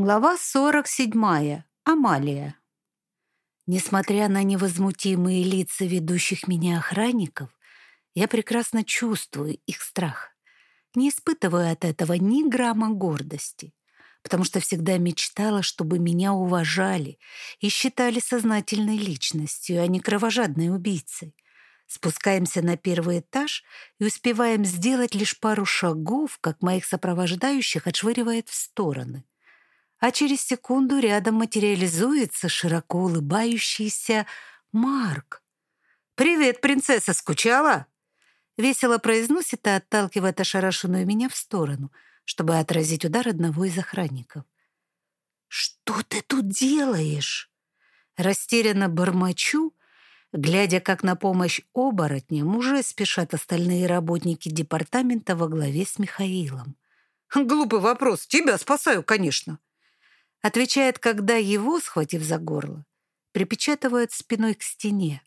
Глава 47. Амалия. Несмотря на невозмутимые лица ведущих меня охранников, я прекрасно чувствую их страх, не испытывая от этого ни грамма гордости, потому что всегда мечтала, чтобы меня уважали и считали сознательной личностью, а не кровожадной убийцей. Спускаемся на первый этаж и успеваем сделать лишь пару шагов, как моих сопровождающих отшвыривает в стороны — а через секунду рядом материализуется широко улыбающийся Марк. «Привет, принцесса, скучала?» Весело произносит и отталкивает ошарашенную меня в сторону, чтобы отразить удар одного из охранников. «Что ты тут делаешь?» Растерянно бормочу, глядя, как на помощь оборотням уже спешат остальные работники департамента во главе с Михаилом. «Глупый вопрос. Тебя спасаю, конечно». Отвечает, когда его, схватив за горло, припечатывают спиной к стене.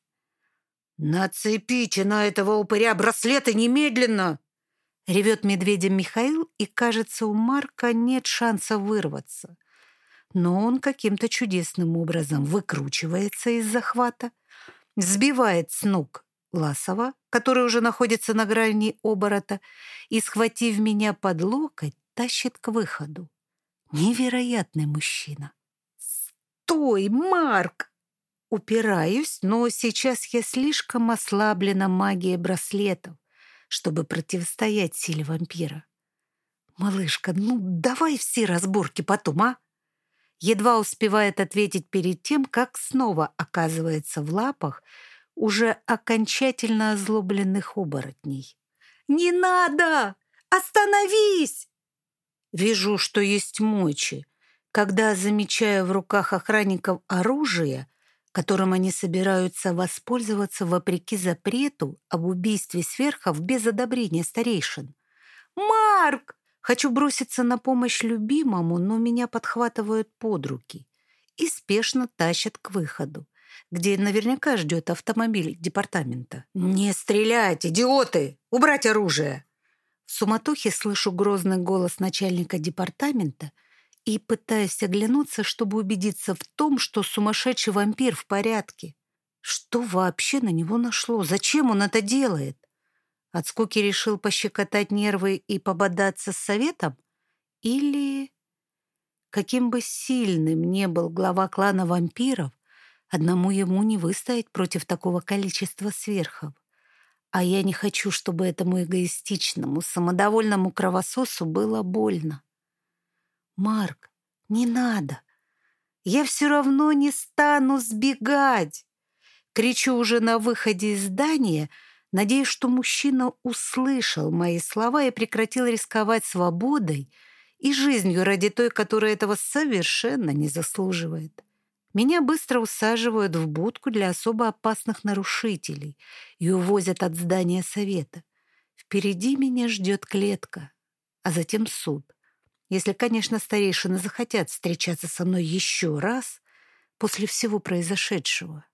«Нацепите на этого упыря браслеты немедленно!» Ревет медведем Михаил, и, кажется, у Марка нет шанса вырваться. Но он каким-то чудесным образом выкручивается из захвата, сбивает с ног Ласова, который уже находится на грани оборота, и, схватив меня под локоть, тащит к выходу. Невероятный мужчина. «Стой, Марк!» Упираюсь, но сейчас я слишком ослаблена магией браслетов, чтобы противостоять силе вампира. «Малышка, ну давай все разборки потом, а?» Едва успевает ответить перед тем, как снова оказывается в лапах уже окончательно озлобленных оборотней. «Не надо! Остановись!» Вижу, что есть мочи, когда замечаю в руках охранников оружие, которым они собираются воспользоваться вопреки запрету об убийстве сверхов без одобрения старейшин. «Марк!» Хочу броситься на помощь любимому, но меня подхватывают под руки и спешно тащат к выходу, где наверняка ждет автомобиль департамента. «Не стрелять, идиоты! Убрать оружие!» В суматохе слышу грозный голос начальника департамента и пытаюсь оглянуться, чтобы убедиться в том, что сумасшедший вампир в порядке. Что вообще на него нашло? Зачем он это делает? От скуки решил пощекотать нервы и пободаться с советом? Или... Каким бы сильным не был глава клана вампиров, одному ему не выстоять против такого количества сверхов. А я не хочу, чтобы этому эгоистичному, самодовольному кровососу было больно. Марк, не надо. Я все равно не стану сбегать. Кричу уже на выходе из здания, надеясь, что мужчина услышал мои слова и прекратил рисковать свободой и жизнью ради той, которая этого совершенно не заслуживает. Меня быстро усаживают в будку для особо опасных нарушителей и увозят от здания совета. Впереди меня ждет клетка, а затем суд. Если, конечно, старейшины захотят встречаться со мной еще раз после всего произошедшего.